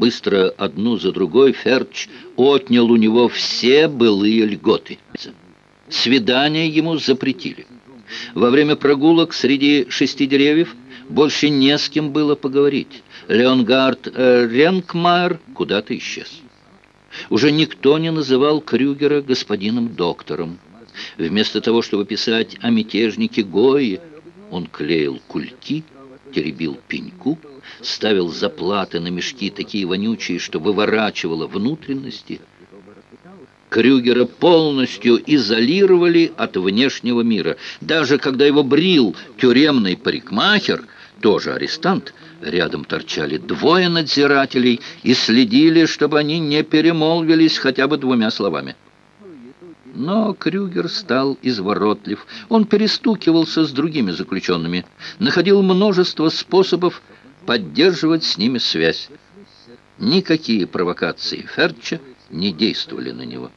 Быстро одну за другой Ферч отнял у него все былые льготы. Свидания ему запретили. Во время прогулок среди шести деревьев больше не с кем было поговорить. Леонгард э, Ренкмайер куда-то исчез. Уже никто не называл Крюгера господином доктором. Вместо того, чтобы писать о мятежнике Гои, он клеил кульки, теребил пеньку, ставил заплаты на мешки такие вонючие, что выворачивало внутренности. Крюгера полностью изолировали от внешнего мира. Даже когда его брил тюремный парикмахер, тоже арестант, рядом торчали двое надзирателей и следили, чтобы они не перемолвились хотя бы двумя словами. Но Крюгер стал изворотлив. Он перестукивался с другими заключенными, находил множество способов поддерживать с ними связь. Никакие провокации Ферча не действовали на него.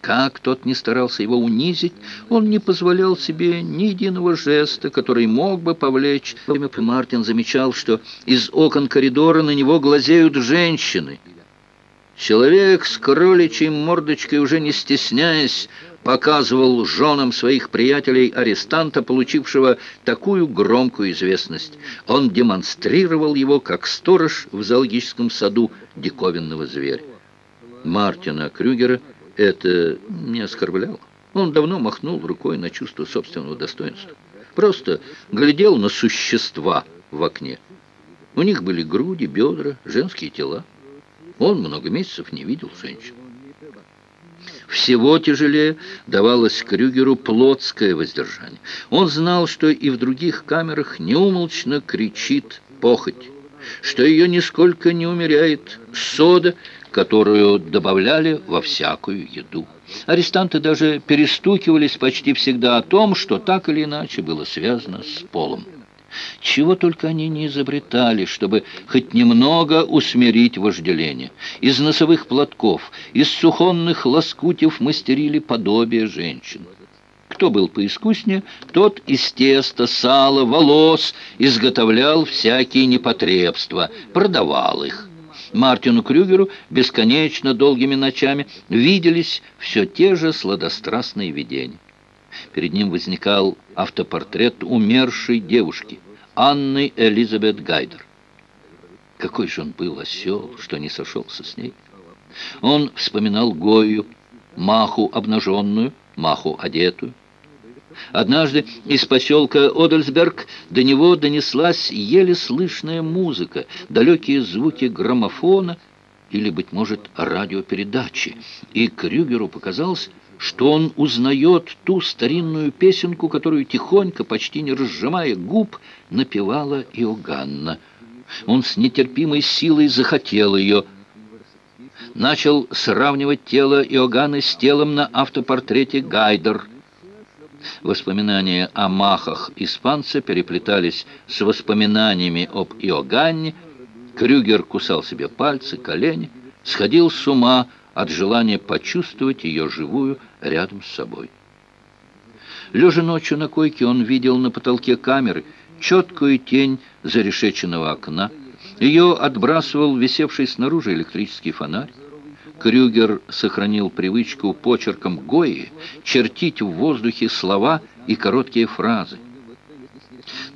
Как тот не старался его унизить, он не позволял себе ни единого жеста, который мог бы повлечь. Мартин замечал, что из окон коридора на него глазеют женщины — Человек с кроличьей мордочкой, уже не стесняясь, показывал женам своих приятелей арестанта, получившего такую громкую известность. Он демонстрировал его как сторож в зоологическом саду диковинного зверя. Мартина Крюгера это не оскорбляло. Он давно махнул рукой на чувство собственного достоинства. Просто глядел на существа в окне. У них были груди, бедра, женские тела. Он много месяцев не видел женщин. Всего тяжелее давалось Крюгеру плотское воздержание. Он знал, что и в других камерах неумолчно кричит похоть, что ее нисколько не умеряет сода, которую добавляли во всякую еду. Арестанты даже перестукивались почти всегда о том, что так или иначе было связано с полом. Чего только они не изобретали, чтобы хоть немного усмирить вожделение. Из носовых платков, из сухонных лоскутев мастерили подобие женщин. Кто был поискуснее, тот из теста, сала, волос изготовлял всякие непотребства, продавал их. Мартину Крюгеру бесконечно долгими ночами виделись все те же сладострастные видения. Перед ним возникал автопортрет умершей девушки, Анны Элизабет Гайдер. Какой же он был осел, что не сошелся с ней. Он вспоминал Гою, Маху обнаженную, Маху одетую. Однажды из поселка Одельсберг до него донеслась еле слышная музыка, далекие звуки граммофона или, быть может, радиопередачи, и Крюгеру показалось, что он узнает ту старинную песенку, которую тихонько, почти не разжимая губ, напевала Иоганна. Он с нетерпимой силой захотел ее. Начал сравнивать тело Иоганны с телом на автопортрете Гайдер. Воспоминания о махах испанца переплетались с воспоминаниями об Иоганне. Крюгер кусал себе пальцы, колени, сходил с ума, от желания почувствовать ее живую рядом с собой. Лежа ночью на койке, он видел на потолке камеры четкую тень зарешеченного окна. Ее отбрасывал висевший снаружи электрический фонарь. Крюгер сохранил привычку почерком Гои чертить в воздухе слова и короткие фразы.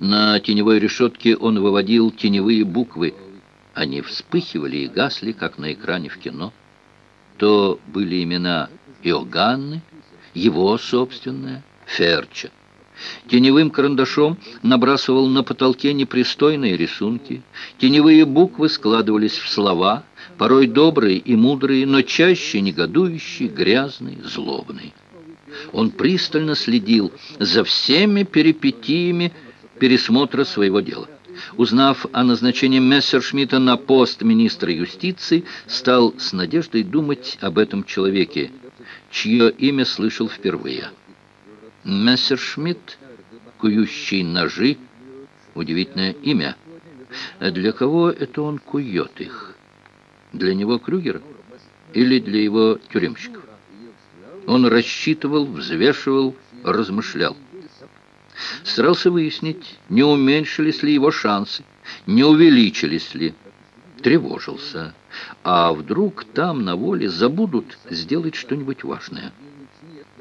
На теневой решетке он выводил теневые буквы. Они вспыхивали и гасли, как на экране в кино то были имена Иоганны, его собственное, Ферча. Теневым карандашом набрасывал на потолке непристойные рисунки. Теневые буквы складывались в слова, порой добрые и мудрые, но чаще негодующие, грязные, злобные. Он пристально следил за всеми перипетиями пересмотра своего дела узнав о назначении Мессершмитта на пост министра юстиции, стал с надеждой думать об этом человеке, чье имя слышал впервые. Мессершмитт, кующий ножи, удивительное имя. Для кого это он кует их? Для него Крюгера или для его тюремщиков? Он рассчитывал, взвешивал, размышлял. Старался выяснить, не уменьшились ли его шансы, не увеличились ли. тревожился. А вдруг там на воле забудут сделать что-нибудь важное?